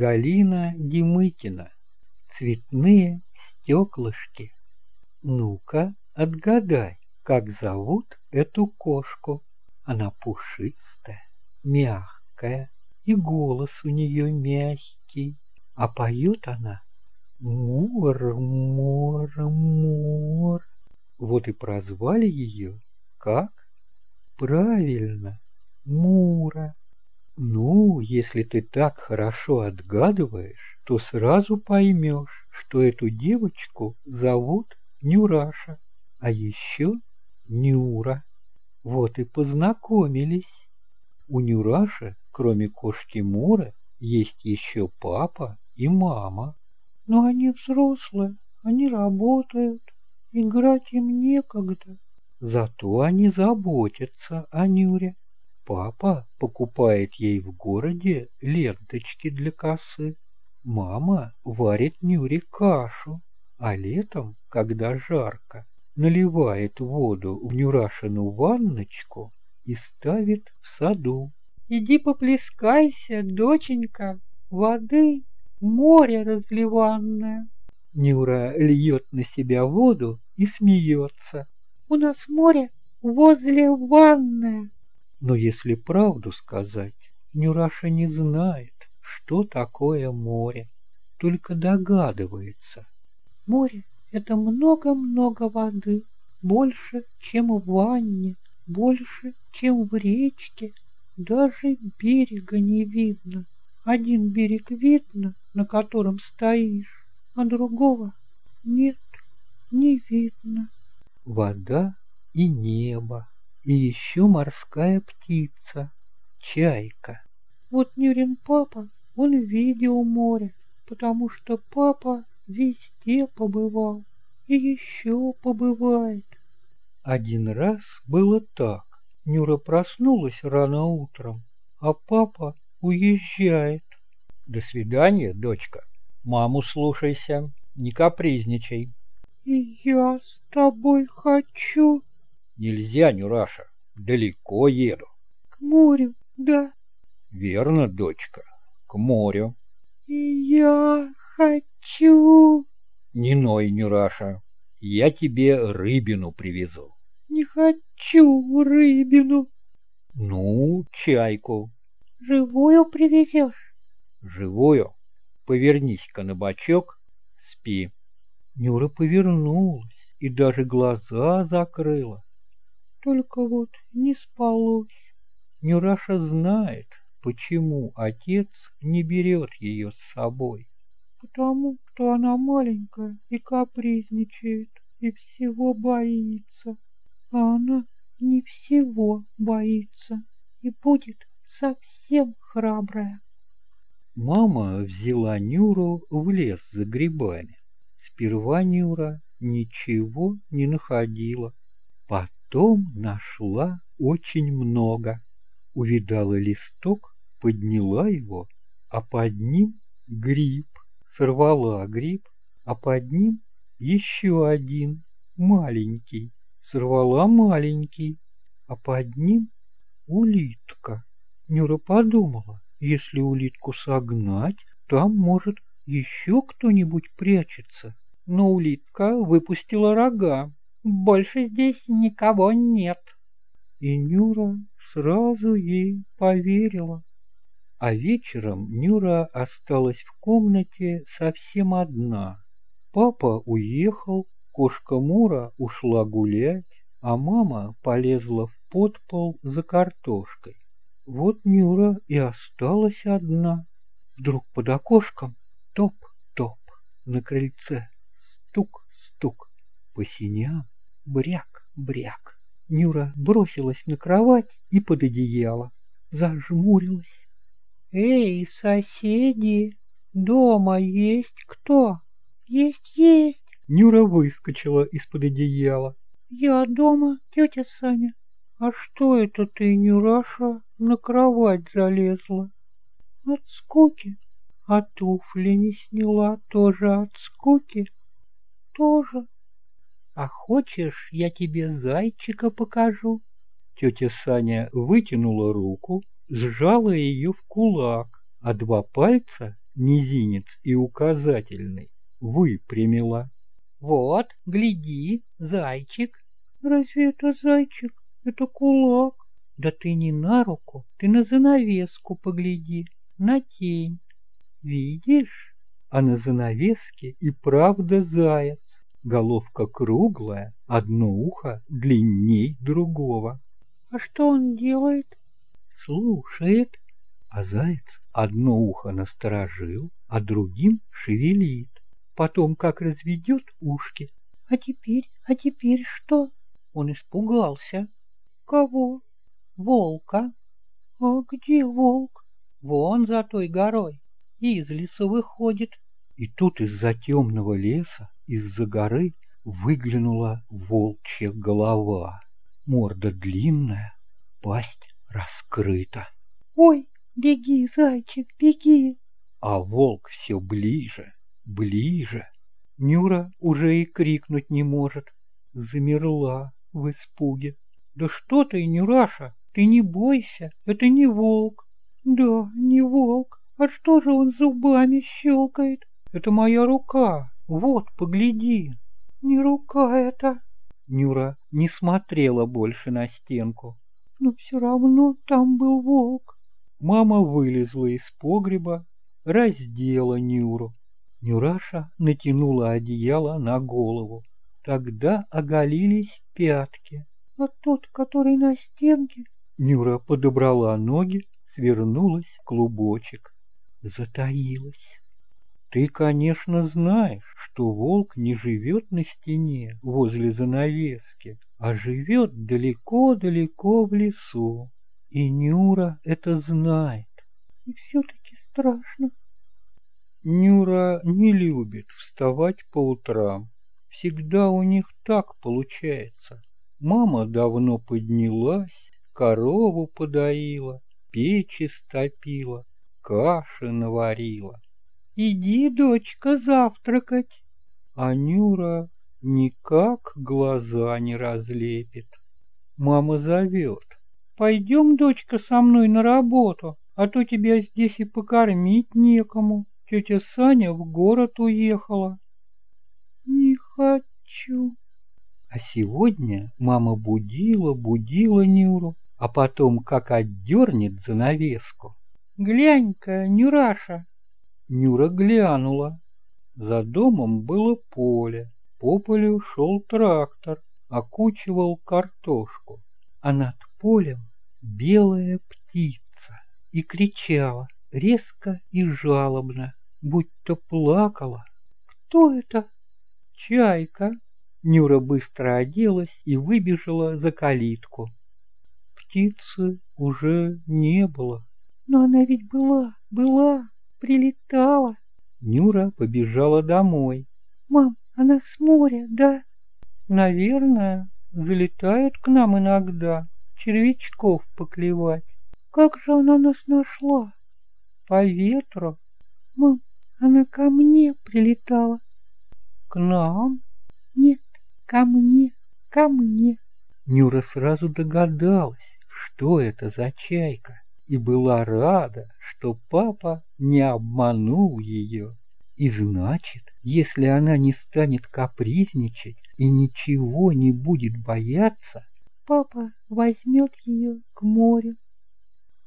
Галина Демыкина. Цветные стеклышки. Ну-ка, отгадай, как зовут эту кошку. Она пушистая, мягкая, и голос у нее мягкий. А поет она Мур, мур, мур. Вот и прозвали ее как? Правильно, Мура. Ну, если ты так хорошо отгадываешь, то сразу поймешь, что эту девочку зовут Нюраша, а еще Нюра. Вот и познакомились. У Нюраши, кроме кошки Муры, есть еще папа и мама. Но они взрослые, они работают, играть им некогда. Зато они заботятся о Нюре. Папа покупает ей в городе ленточки для косы. Мама варит Нюре кашу, а летом, когда жарко, наливает воду в Нюрашину ванночку и ставит в саду. «Иди поплескайся, доченька, воды, море разливанное». Нюра льет на себя воду и смеется. «У нас море возле ванны». Но если правду сказать, Нюраша не знает, что такое море, только догадывается. Море — это много-много воды, больше, чем в ванне, больше, чем в речке. Даже берега не видно. Один берег видно, на котором стоишь, а другого нет, не видно. Вода и небо и еще морская птица, чайка. Вот Нюрин папа, он видел море, потому что папа везде побывал и еще побывает. Один раз было так. Нюра проснулась рано утром, а папа уезжает. До свидания, дочка. Маму слушайся, не капризничай. И я с тобой хочу. Нельзя, Нюраша, далеко еду. К морю, да. Верно, дочка, к морю. Я хочу. Не ной, Нюраша, я тебе рыбину привезу. Не хочу рыбину. Ну, чайку. Живую привезешь? Живую. Повернись-ка на бочок, спи. Нюра повернулась и даже глаза закрыла. Только вот не спалось. Нюраша знает, почему отец не берет ее с собой. Потому что она маленькая и капризничает, и всего боится. А она не всего боится и будет совсем храбрая. Мама взяла Нюру в лес за грибами. Сперва Нюра ничего не находила. Потом нашла очень много. Увидала листок, подняла его, а под ним гриб. Сорвала гриб, а под ним еще один, маленький. Сорвала маленький, а под ним улитка. Нюра подумала, если улитку согнать, там, может, еще кто-нибудь прячется. Но улитка выпустила рога. Больше здесь никого нет. И Нюра сразу ей поверила. А вечером Нюра осталась в комнате совсем одна. Папа уехал, кошка Мура ушла гулять, а мама полезла в подпол за картошкой. Вот Нюра и осталась одна. Вдруг под окошком топ-топ, на крыльце стук-стук, по синям бряк-бряк. Нюра бросилась на кровать и под одеяло, зажмурилась. «Эй, соседи, дома есть кто?» «Есть, есть!» Нюра выскочила из-под одеяла. «Я дома, тетя Саня». «А что это ты, Нюраша, на кровать залезла?» «От скуки». «А туфли не сняла тоже от скуки?» «Тоже». «А хочешь, я тебе зайчика покажу?» Тетя Саня вытянула руку, сжала ее в кулак, а два пальца мизинец и указательный, выпрямила. Вот, гляди, зайчик. Разве это зайчик? Это кулак. Да ты не на руку, ты на занавеску погляди, на тень. Видишь? А на занавеске и правда заяц. Головка круглая, одно ухо длинней другого. А что он делает? Слушает. А заяц одно ухо насторожил, а другим шевелит. Потом как разведет ушки. А теперь, а теперь что? Он испугался. Кого? Волка. А где волк? Вон за той горой. Из лесу выходит. И тут из-за темного леса, из-за горы, выглянула волчья голова. Морда длинная, пасть раскрыта. Ой, беги, зайчик, беги. А волк все ближе, ближе. Нюра уже и крикнуть не может. Замерла в испуге. Да что ты, Нюраша, ты не бойся, это не волк. Да, не волк. А что же он зубами щелкает? Это моя рука. Вот, погляди. Не рука это. Нюра не смотрела больше на стенку. Но все равно там был волк. Мама вылезла из погреба, раздела Нюру. Нюраша натянула одеяло на голову. Тогда оголились пятки. А тот, который на стенке? Нюра подобрала ноги, свернулась клубочек, затаилась. Ты, конечно, знаешь, что волк не живет на стене возле занавески, а живет далеко-далеко в лесу. И Нюра это знает. И все-таки страшно. Нюра не любит вставать по утрам. Всегда у них так получается. Мама давно поднялась, корову подоила, печи стопила, каши наварила. Иди, дочка, завтракать. А Нюра никак глаза не разлепит. Мама зовет. Пойдем, дочка, со мной на работу, а то тебя здесь и покормить некому. Тетя Саня в город уехала. Не хочу. А сегодня мама будила, будила Нюру, а потом как отдернет занавеску. Глянь-ка, Нюраша. Нюра глянула. За домом было поле, по полю шел трактор, окучивал картошку, а над полем белая птица и кричала резко и жалобно, будто плакала. «Кто это?» «Чайка». Нюра быстро оделась и выбежала за калитку. Птицы уже не было. «Но она ведь была, была, прилетала». Нюра побежала домой. «Мам, она с моря, да?» «Наверное, залетает к нам иногда, червячков поклевать». «Как же она нас нашла?» «По ветру». «Мам, она ко мне прилетала». «К нам?» «Нет, ко мне, ко мне». Нюра сразу догадалась, что это за чайка, и была рада, что папа не обманул ее. И значит, если она не станет капризничать и ничего не будет бояться, папа возьмет ее к морю.